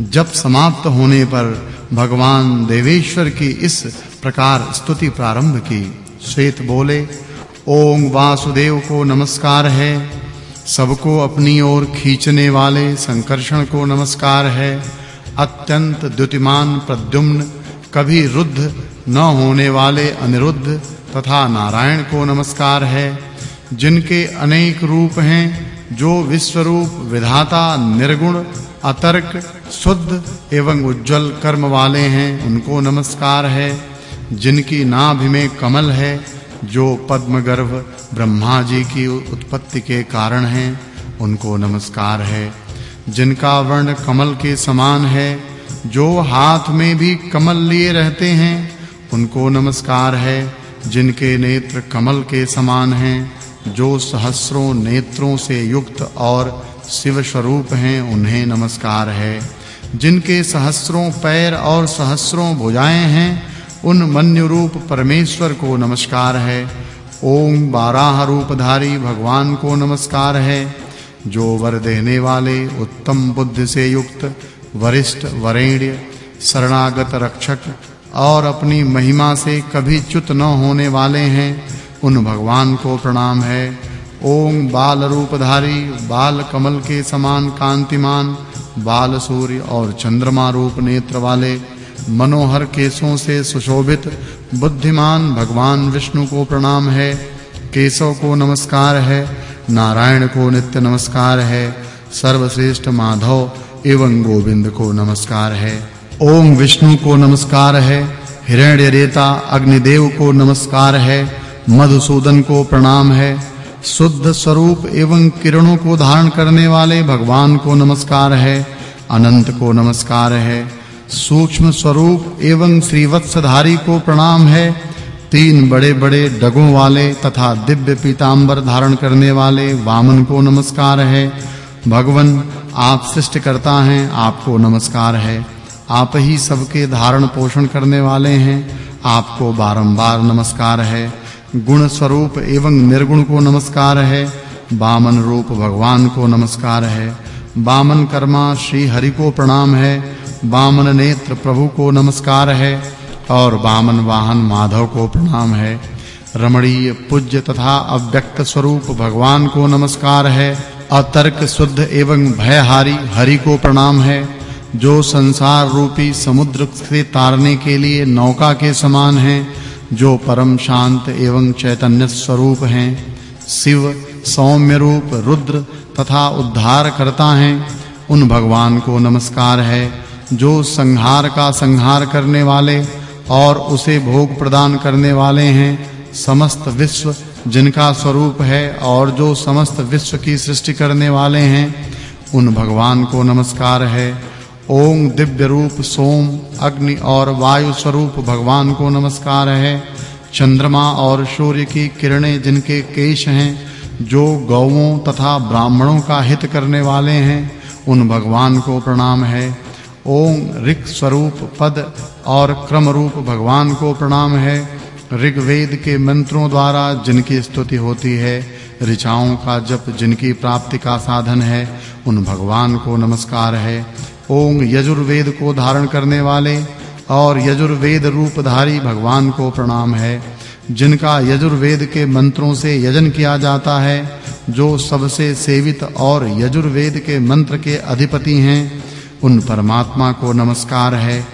जब समाप्त होने पर भगवान देवेश्वर की इस प्रकार स्तुति प्रारंभ की, श्वेत बोले, ओम वासुदेव को नमस्कार है। सबको अपनी ओर खींचने वाले संकर्षण को नमस्कार है। अत्यंत द्युतिमान प्रद्युम्न, कभी रुद्ध न होने वाले अनिरुद्ध तथा नारायण को नमस्कार है। जिनके अनेक रूप हैं, जो विश्वरूप विधाता निर्गुण, अतर्क शुद्ध एवं उज्जवल कर्म वाले हैं, उनको नमस्कार है। जिनकी नाभि में कमल है, जो पद्म गर्भ ब्रह्मा जी की उत्पत्ति के कारण हैं, उनको नमस्कार है। जिनका वर्ण कमल के समान है, जो हाथ में भी कमल लिए रहते हैं, उनको नमस्कार है। जिनके नेत्र कमल के समान हैं, जो सहस्रों नेत्रों से युक्त और शिव स्वरूप हैं, उन्हें नमस्कार है। जिनके सहस्रों पैर और सहस्रों भुजाएँ हैं, उन मन्य रूप परमेश्वर को नमस्कार है। ओम बारह रूपधारी भगवान को नमस्कार है। जो वर देने वाले, उत्तम बुद्धि से युक्त, वरिष्ठ, वरेण्य, शरणागत रक्षक और अपनी महिमा से कभी च्युत न होने वाले हैं, उन भगवान को प्रणाम है। ओम बाल रूपधारी बाल कमल के समान कांतिमान बाल सूर्य और चंद्रमा रूप नेत्र वाले मनोहर केशों से सुशोभित बुद्धिमान भगवान विष्णु को प्रणाम है। केशव को नमस्कार है, नारायण को नित्य नमस्कार है, सर्वश्रेष्ठ माधव एवं गोविंद को नमस्कार है। ओम विष्णु को नमस्कार है, हिरण्य रेता अग्निदेव को नमस्कार है, मधुसूदन को प्रणाम है शुद्ध स्वरूप एवं किरणों को धारण करने वाले भगवान को नमस्कार है, अनंत को नमस्कार है, सूक्ष्म स्वरूप एवं श्रीवत्सधारी को प्रणाम है, तीन बड़े-बड़े डगों वाले तथा दिव्य पीतांबर धारण करने वाले वामन को नमस्कार है। भगवन, आप सृष्टि करता हैं, आपको नमस्कार है। आप ही सबके धारण पोषण करने वाले हैं, आपको बारंबार नमस्कार है। गुण स्वरूप एवं निर्गुण को नमस्कार है वामन रूप भगवान को नमस्कार है। वामन कर्मा श्री हरि को प्रणाम है वामन नेत्र प्रभु को नमस्कार है, और वामन वाहन माधव को प्रणाम है। रमणीय पूज्य तथा अव्यक्त स्वरूप भगवान को नमस्कार है, अतर्क शुद्ध एवं भयहारी हरि को प्रणाम है। जो संसार रूपी समुद्र से तारने के लिए नौका के समान है जो परम शांत एवं चैतन्य स्वरूप हैं, शिव सौम्य रूप रुद्र तथा उद्धार करता हैं, उन भगवान को नमस्कार है, जो संहार का संहार करने वाले और उसे भोग प्रदान करने वाले हैं, समस्त विश्व जिनका स्वरूप है और जो समस्त विश्व की सृष्टि करने वाले हैं, उन भगवान को नमस्कार है ओम दिव्य रूप सोम, अग्नि और वायु स्वरूप भगवान को नमस्कार है। चंद्रमा और सूर्य की किरणें जिनके केश हैं, जो गौओं तथा ब्राह्मणों का हित करने वाले हैं, उन भगवान को प्रणाम है। ओम ऋक स्वरूप पद और क्रम रूप भगवान को प्रणाम है। ऋग्वेद के मंत्रों द्वारा जिनकी स्तुति होती है, ऋचाओं का जप जिनकी प्राप्ति का साधन है, उन भगवान को नमस्कार है। ओम यजुर्वेद को धारण करने वाले और यजुर्वेद रूपधारी भगवान को प्रणाम है। जिनका यजुर्वेद के मंत्रों से यजन किया जाता है, जो सबसे सेवित और यजुर्वेद के मंत्र के अधिपति हैं, उन परमात्मा को नमस्कार है।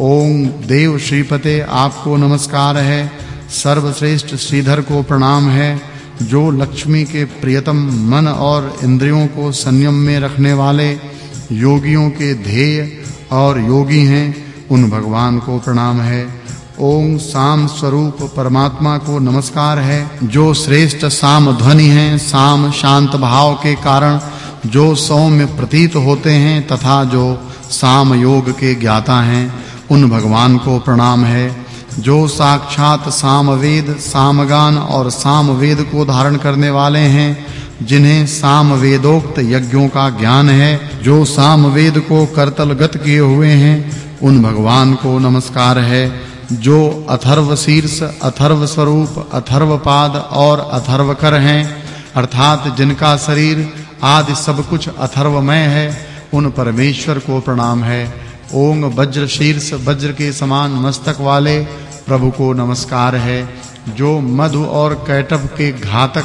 ओम देव श्रीपते, आपको नमस्कार है। सर्वश्रेष्ठ श्रीधर को प्रणाम है, जो लक्ष्मी के प्रियतम मन और इंद्रियों को संयम में रखने वाले योगियों के ध्येय और योगी हैं, उन भगवान को प्रणाम है। ओम साम स्वरूप परमात्मा को नमस्कार है। जो श्रेष्ठ साम ध्वनि हैं, साम शांत भाव के कारण जो सौम्य प्रतीत होते हैं तथा जो साम योग के ज्ञाता हैं, उन भगवान को प्रणाम है। जो साक्षात सामवेद सामगान और सामवेद को धारण करने वाले हैं, जिन्हें साम वेदोक्त यज्ञों का ज्ञान है जो साम वेद को करतलगत किए हुए हैं, उन भगवान को नमस्कार है, जो अथर्व शीर्ष, अथर्व स्वरूप, अथर्व पाद और अथर्व कर हैं, अर्थात जिनका शरीर आदि सब कुछ अथर्वमय है, उन परमेश्वर को प्रणाम है। ओंग वज्र शीर्ष, वज्र के समान मस्तक वाले प्रभु को नमस्कार है, जो मधु और कैटभ के घातक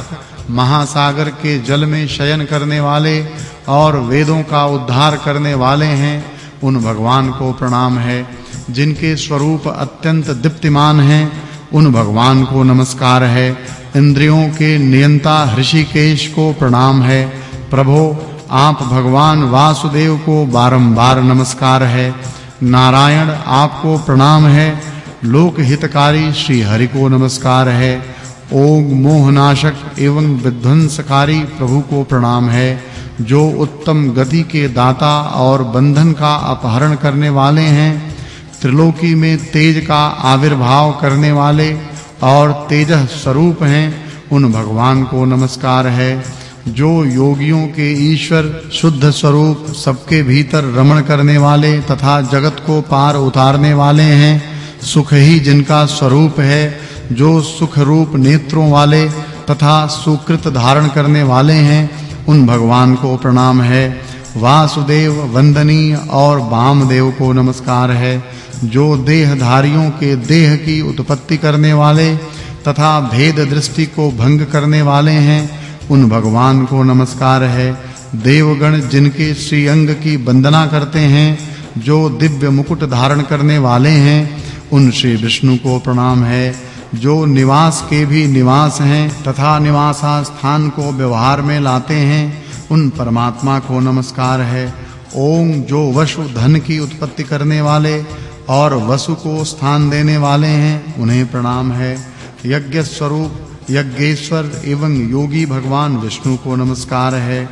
महासागर के जल में शयन करने वाले और वेदों का उद्धार करने वाले हैं, उन भगवान को प्रणाम है। जिनके स्वरूप अत्यंत दीप्तिमान हैं, उन भगवान को नमस्कार है। इंद्रियों के नियंता ऋषिकेश को प्रणाम है। प्रभु, आप भगवान वासुदेव को बारंबार नमस्कार है। नारायण आपको प्रणाम है। लोक हितकारी श्री हरि को नमस्कार है। ओम मोहनाशक एवं विध्वंसकारी प्रभु को प्रणाम है, जो उत्तम गति के दाता और बंधन का अपहरण करने वाले हैं, त्रिलोकी में तेज का आविर्भाव करने वाले और तेज स्वरूप हैं, उन भगवान को नमस्कार है, जो योगियों के ईश्वर शुद्ध स्वरूप सबके भीतर रमण करने वाले तथा जगत को पार उतारने वाले हैं, सुख ही जिनका स्वरूप है जो सुख रूप नेत्रों वाले तथा सुकृत धारण करने वाले हैं, उन भगवान को प्रणाम है। वासुदेव वंदनीय और वामदेव को नमस्कार है। जो देहधारियों के देह की उत्पत्ति करने वाले तथा भेद दृष्टि को भंग करने वाले हैं, उन भगवान को नमस्कार है। देवगण जिनके श्री अंग की वंदना करते हैं, जो दिव्य मुकुट धारण करने वाले हैं, उन श्री विष्णु को प्रणाम है। जो निवास के भी निवास हैं तथा निवासा स्थान को व्यवहार में लाते हैं, उन परमात्मा को नमस्कार है। ओम जो वसु धन की उत्पत्ति करने वाले और वसु को स्थान देने वाले हैं, उन्हें प्रणाम है। यज्ञ स्वरूप, यज्ञेश्वर एवं योगी भगवान विष्णु को नमस्कार है।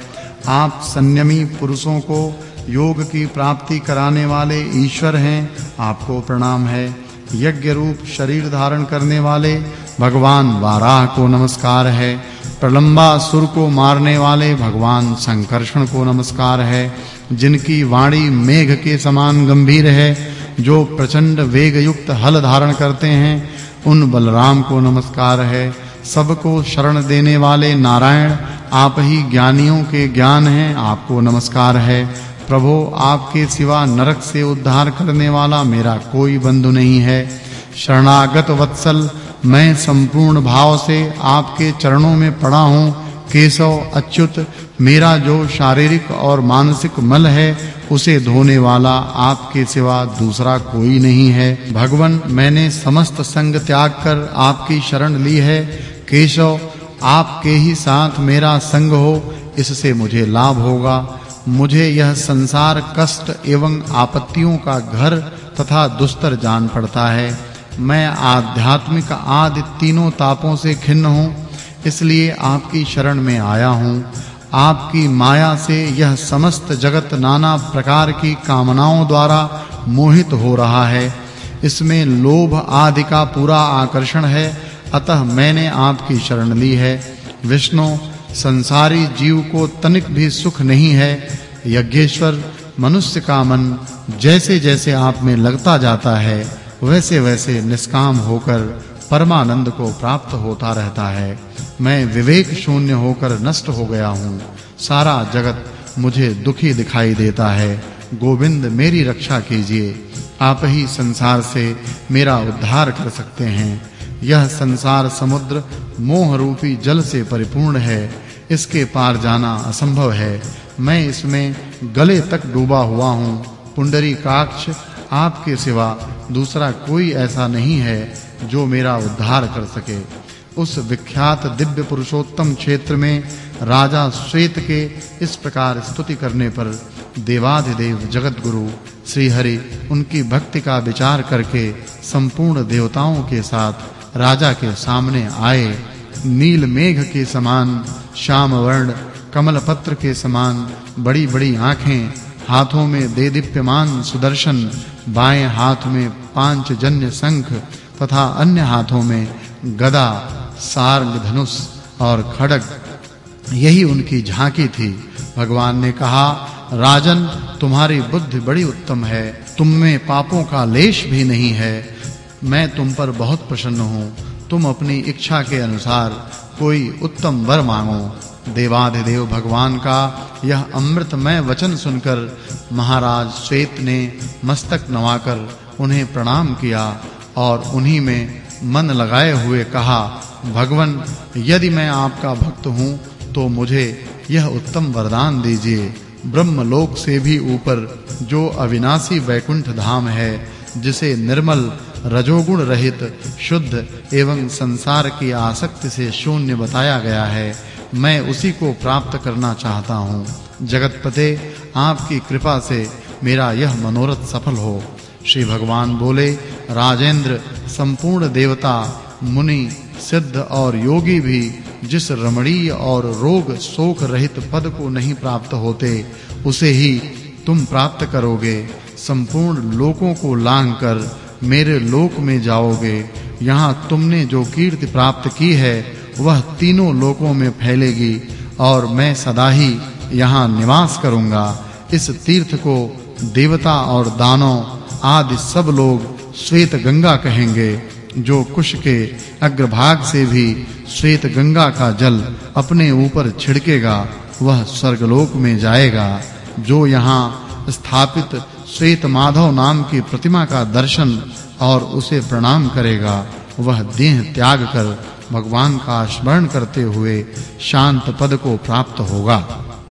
आप संयमी पुरुषों को योग की प्राप्ति कराने वाले ईश्वर हैं, आपको प्रणाम है। यज्ञ रूप शरीर धारण करने वाले भगवान वाराह को नमस्कार है। प्रलंबा सुर को मारने वाले भगवान संकर्षण को नमस्कार है। जिनकी वाणी मेघ के समान गंभीर है, जो प्रचंड वेग युक्त हल धारण करते हैं, उन बलराम को नमस्कार है। सबको शरण देने वाले नारायण, आप ही ज्ञानियों के ज्ञान हैं, आपको नमस्कार है। प्रभु, आपके सिवा नरक से उद्धार करने वाला मेरा कोई बंधु नहीं है। शरणागत वत्सल, मैं संपूर्ण भाव से आपके चरणों में पड़ा हूँ। केशव, अच्युत, मेरा जो शारीरिक और मानसिक मल है, उसे धोने वाला आपके सिवा दूसरा कोई नहीं है। भगवन, मैंने समस्त संग त्याग कर आपकी शरण ली है। केशव, आपके ही साथ मेरा संग हो, इससे मुझे लाभ होगा। मुझे यह संसार कष्ट एवं आपत्तियों का घर तथा दुस्तर जान पड़ता है। मैं आध्यात्मिक आदि तीनों तापों से खिन्न हूँ, इसलिए आपकी शरण में आया हूँ। आपकी माया से यह समस्त जगत नाना प्रकार की कामनाओं द्वारा मोहित हो रहा है। इसमें लोभ आदि का पूरा आकर्षण है, अतः मैंने आपकी शरण ली है। विष्णु संसारी जीव को तनिक भी सुख नहीं है। यज्ञेश्वर, मनुष्य का मन जैसे-जैसे आप में लगता जाता है, वैसे-वैसे निष्काम होकर परमानंद को प्राप्त होता रहता है। मैं विवेक शून्य होकर नष्ट हो गया हूँ। सारा जगत मुझे दुखी दिखाई देता है। गोविंद, मेरी रक्षा कीजिए। आप ही संसार से मेरा उद्धार कर सकते हैं। यह संसार समुद्र, मोह रूपी जल से परिपूर्ण है। इसके पार जाना असंभव है। मैं इसमें गले तक डूबा हुआ हूँ। पुंडरी काक्ष आपके सिवा दूसरा कोई ऐसा नहीं है जो मेरा उद्धार कर सके। उस विख्यात दिव्य पुरुषोत्तम क्षेत्र में राजा श्वेत के इस प्रकार स्तुति करने पर देवाधिदेव जगत गुरु श्री हरि उनकी भक्ति का विचार करके संपूर्ण देवताओं के साथ राजा के सामने आए। नील मेघ के समान श्याम वर्ण कमल पत्र के समान, बड़ी-बड़ी आँखें, हाथों में दे दीप्यमान सुदर्शन, बाएँ हाथ में पाँच जन्य शंख तथा अन्य हाथों में गदा सार्ंग धनुष और खड़ग। यही उनकी झांकी थी। भगवान ने कहा, राजन, तुम्हारी बुद्धि बड़ी उत्तम है। तुम में पापों का लेश भी नहीं है। मैं तुम पर बहुत प्रसन्न हूँ। तुम अपनी इच्छा के अनुसार कोई उत्तम वर मांगो। देवाधिदेव भगवान का यह अमृतमय वचन सुनकर महाराज श्वेत ने मस्तक नवाकर उन्हें प्रणाम किया और उन्हीं में मन लगाए हुए कहा, भगवन, यदि मैं आपका भक्त हूँ तो मुझे यह उत्तम वरदान दीजिए। ब्रह्मलोक से भी ऊपर जो अविनाशी वैकुंठ धाम है, जिसे निर्मल रजोगुण रहित, शुद्ध एवं संसार की आसक्ति से शून्य बताया गया है। मैं उसी को प्राप्त करना चाहता हूँ। जगतपते, आपकी कृपा से मेरा यह मनोरथ सफल हो। श्री भगवान बोले, राजेंद्र, संपूर्ण देवता, मुनि, सिद्ध और योगी भी जिस रमणीय और रोग शोक रहित पद को नहीं प्राप्त होते, उसे ही तुम प्राप्त करोगे। संपूर्ण लोकों को लांघकर मेरे लोक में जाओगे, यहाँ तुमने जो कीर्ति प्राप्त की है, वह तीनों लोकों में फैलेगी, और मैं सदा ही यहाँ निवास करूँगा। इस तीर्थ को देवता और दानव आदि सब लोग श्वेत गंगा कहेंगे, जो कुश के अग्रभाग से भी श्वेत गंगा का जल अपने ऊपर छिड़केगा, वह स्वर्गलोक में जाएगा, जो यहाँ स्थापित श्वेत माधव नाम की प्रतिमा का दर्शन और उसे प्रणाम करेगा। वह देह त्याग कर भगवान का स्मरण करते हुए शांत पद को प्राप्त होगा।